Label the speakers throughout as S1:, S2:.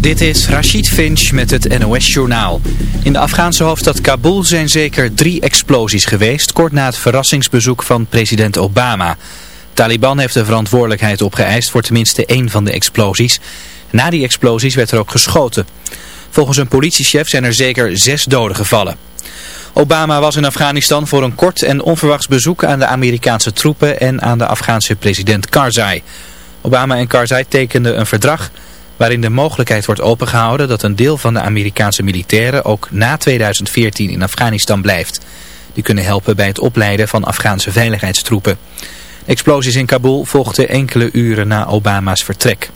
S1: Dit is Rashid Finch met het NOS-journaal. In de Afghaanse hoofdstad Kabul zijn zeker drie explosies geweest... kort na het verrassingsbezoek van president Obama. Taliban heeft de verantwoordelijkheid opgeëist voor tenminste één van de explosies. Na die explosies werd er ook geschoten. Volgens een politiechef zijn er zeker zes doden gevallen. Obama was in Afghanistan voor een kort en onverwachts bezoek aan de Amerikaanse troepen... en aan de Afghaanse president Karzai... Obama en Karzai tekenden een verdrag waarin de mogelijkheid wordt opengehouden dat een deel van de Amerikaanse militairen ook na 2014 in Afghanistan blijft. Die kunnen helpen bij het opleiden van Afghaanse veiligheidstroepen. explosies in Kabul volgden enkele uren na Obama's vertrek.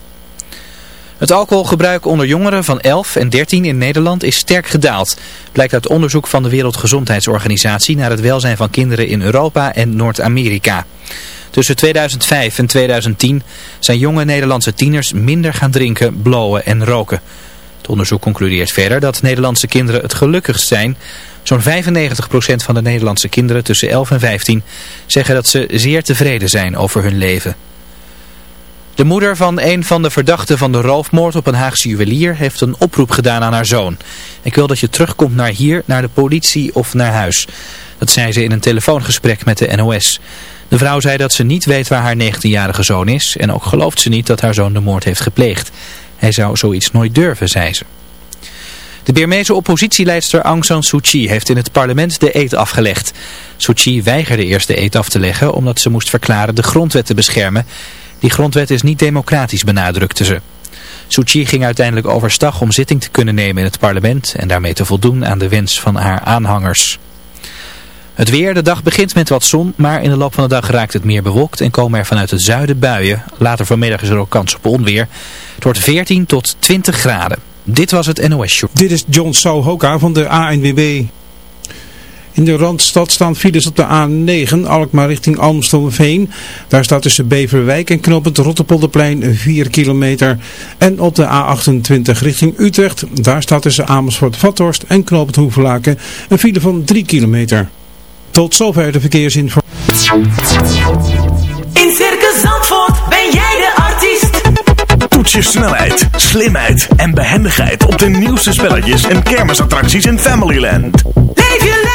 S1: Het alcoholgebruik onder jongeren van 11 en 13 in Nederland is sterk gedaald. Blijkt uit onderzoek van de Wereldgezondheidsorganisatie naar het welzijn van kinderen in Europa en Noord-Amerika. Tussen 2005 en 2010 zijn jonge Nederlandse tieners minder gaan drinken, blowen en roken. Het onderzoek concludeert verder dat Nederlandse kinderen het gelukkigst zijn. Zo'n 95% van de Nederlandse kinderen tussen 11 en 15 zeggen dat ze zeer tevreden zijn over hun leven. De moeder van een van de verdachten van de roofmoord op een Haagse juwelier heeft een oproep gedaan aan haar zoon. Ik wil dat je terugkomt naar hier, naar de politie of naar huis. Dat zei ze in een telefoongesprek met de NOS. De vrouw zei dat ze niet weet waar haar 19-jarige zoon is en ook gelooft ze niet dat haar zoon de moord heeft gepleegd. Hij zou zoiets nooit durven, zei ze. De Birmeese oppositieleidster Aung San Suu Kyi heeft in het parlement de eed afgelegd. Suu Kyi weigerde eerst de eed af te leggen omdat ze moest verklaren de grondwet te beschermen. Die grondwet is niet democratisch, benadrukte ze. Suu ging uiteindelijk overstag om zitting te kunnen nemen in het parlement en daarmee te voldoen aan de wens van haar aanhangers. Het weer, de dag begint met wat zon, maar in de loop van de dag raakt het meer bewolkt en komen er vanuit het zuiden buien. Later vanmiddag is er ook kans op onweer. Het wordt 14 tot 20 graden. Dit was het NOS Show.
S2: Dit is John Souhoka van de ANWB. In de Randstad staan files op de A9, Alkmaar richting Almstelveen. Daar staat tussen Beverwijk en knooppunt Rotterpolderplein 4 kilometer. En op de A28 richting Utrecht, daar staat tussen Amersfoort-Vathorst en knooppunt Hoevelaken een file van 3 kilometer. Tot zover de verkeersinformatie.
S3: In Circus Zandvoort ben jij de artiest.
S4: Toets je snelheid, slimheid en behendigheid op de nieuwste spelletjes en kermisattracties in Familyland.
S3: Leef je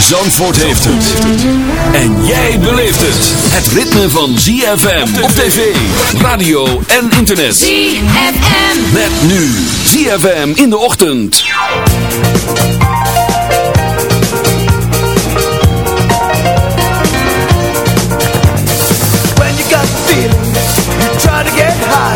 S5: Zandvoort heeft het. En jij beleeft het. Het ritme van ZFM op tv, radio en internet.
S3: ZFM.
S5: Met nu ZFM in de ochtend.
S6: When you got the feeling, you try to get higher.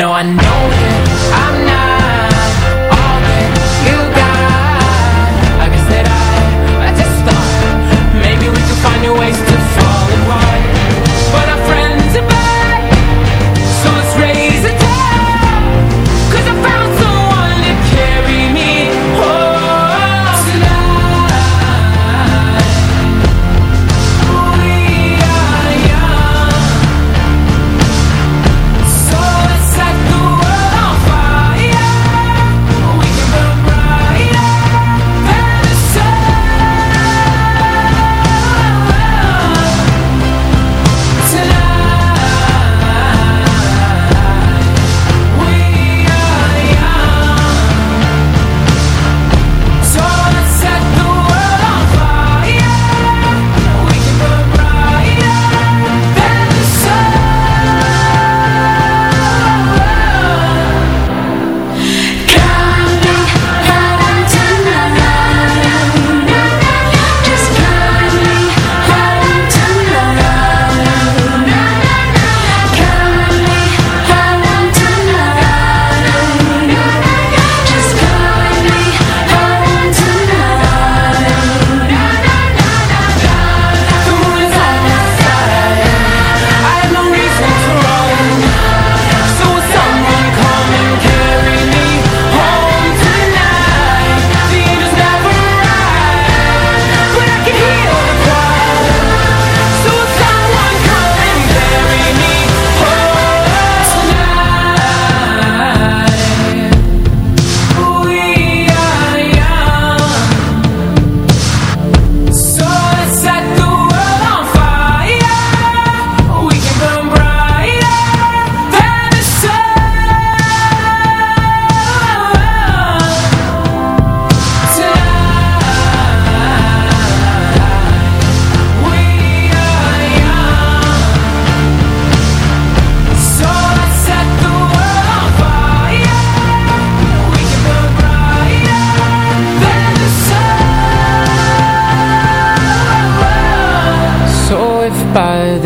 S7: No, I know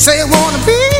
S8: Say you
S7: wanna be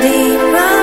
S9: Deep. my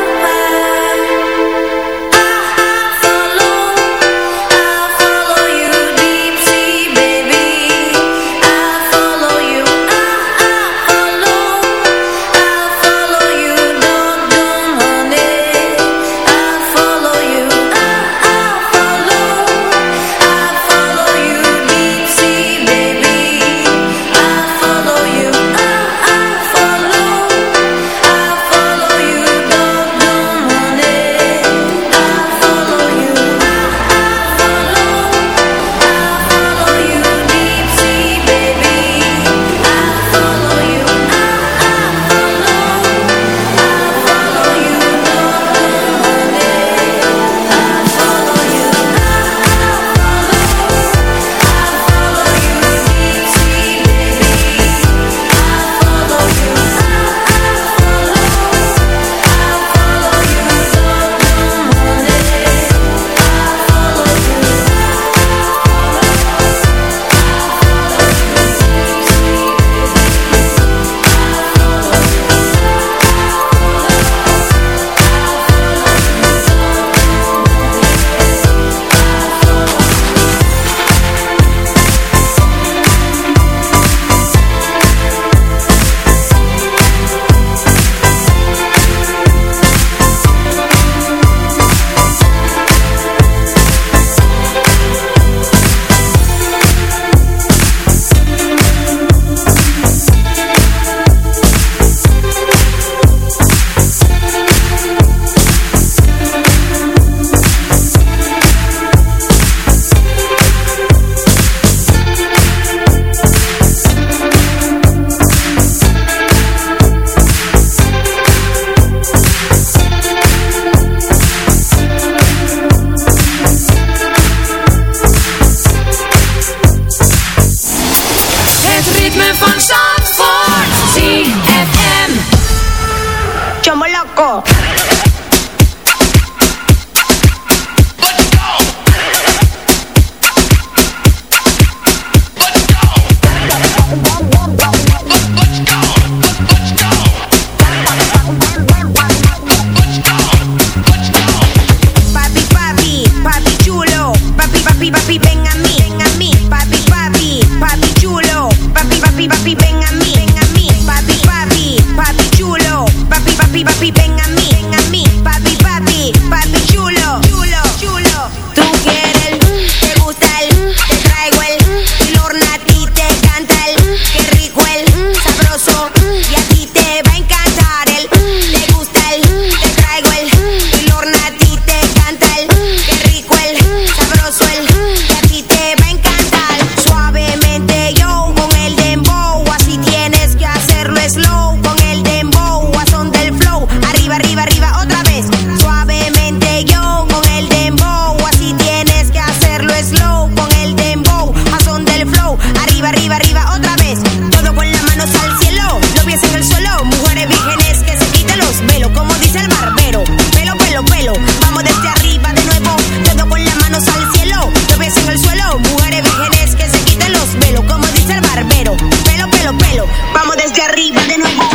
S10: Pelo, pelo, pelo. Vamos desde arriba de nuevo.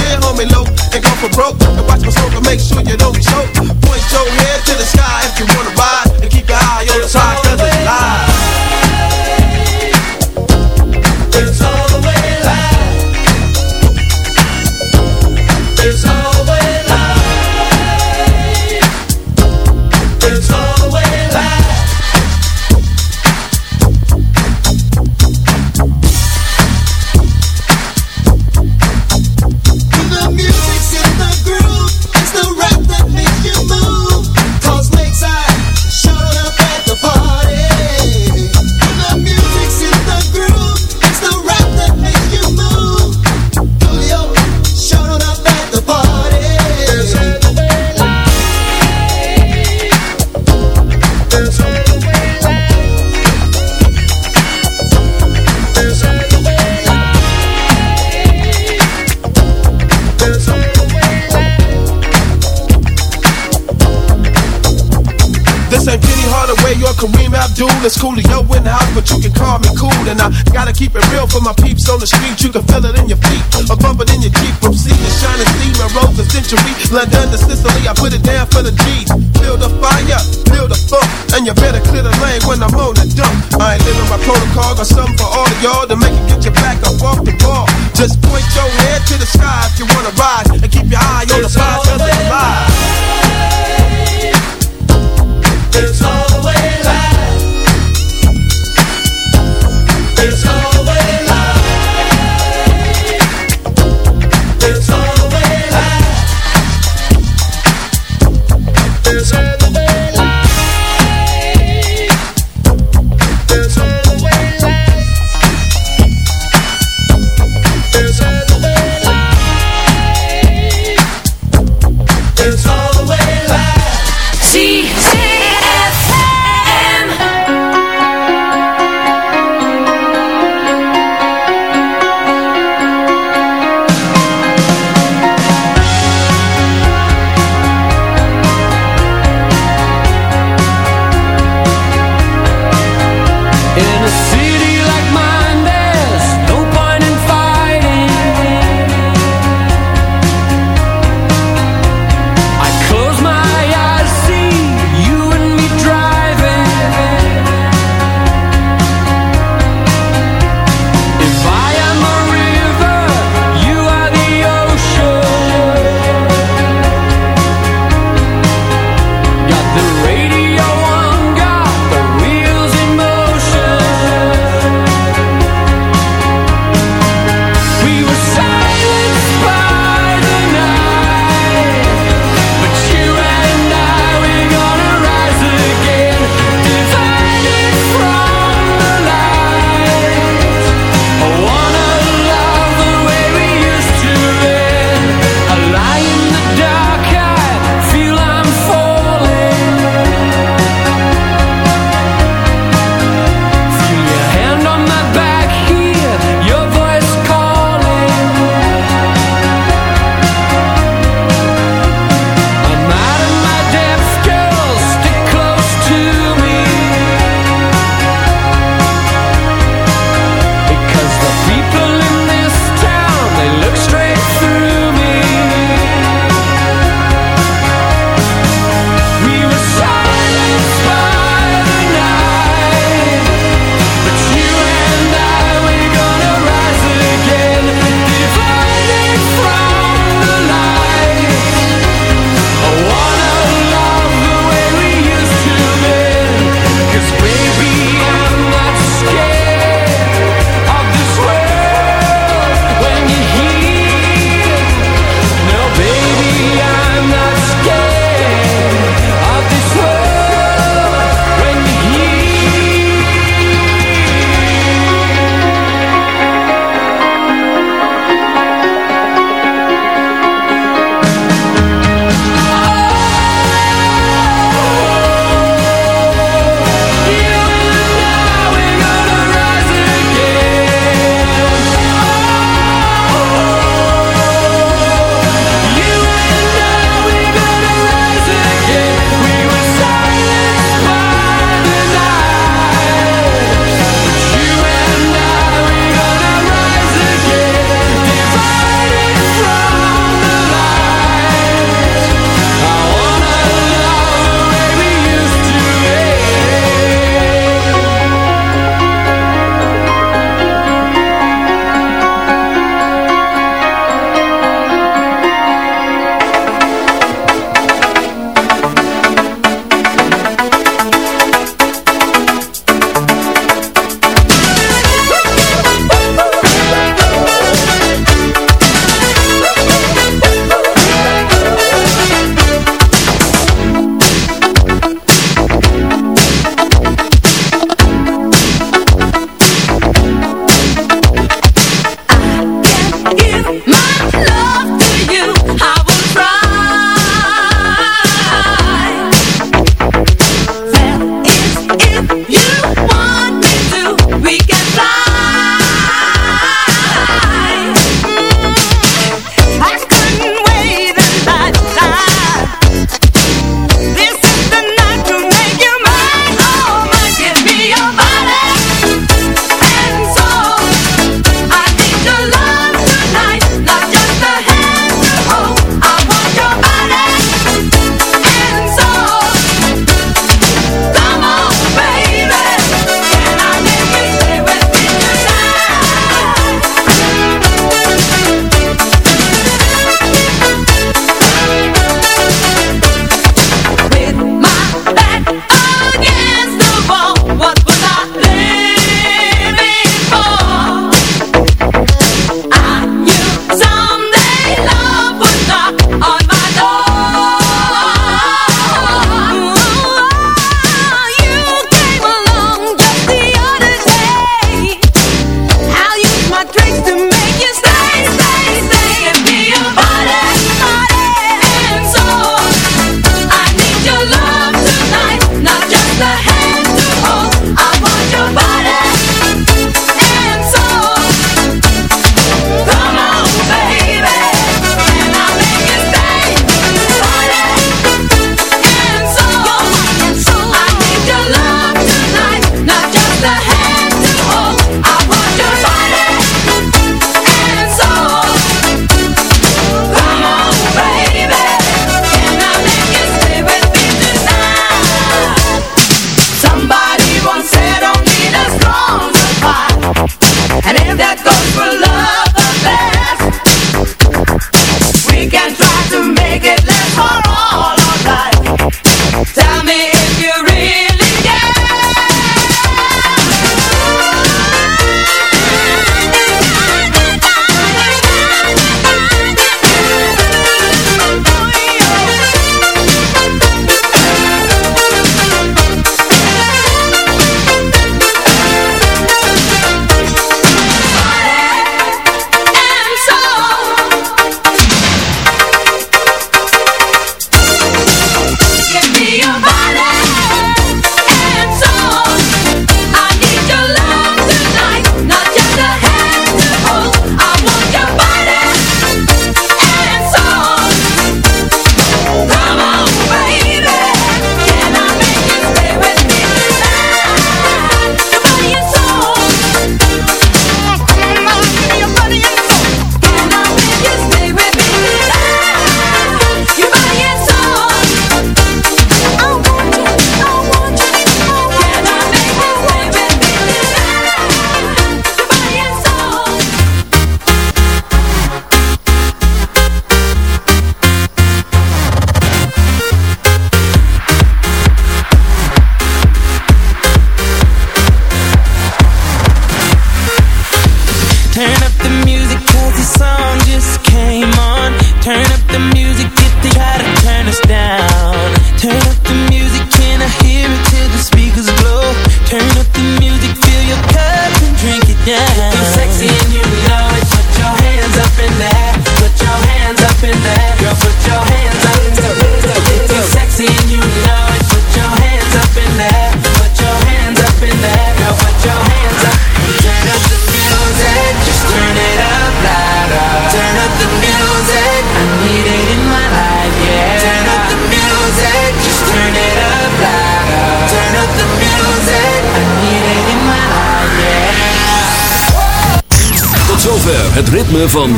S11: on me low and go for broke. And watch my smoke and make sure you don't choke. Point your head to the sky if you wanna ride. And keep your eye on the side, cause it's live. dude.
S12: It's cool to yo in the house, but you can call me cool. And I gotta keep it real for my peeps on the street. You can feel it in your feet, a bump it in your Jeep. From sea to shining steam and rose a century. London to Sicily, I put it down for the G's. Build a fire, build a funk, and you better clear the lane when I'm on the dump. I ain't living my protocol, got something for all of y'all to make it get your back up off the floor. Just point your head to the sky if you wanna ride, and keep your eye on the prize of the ride. It's all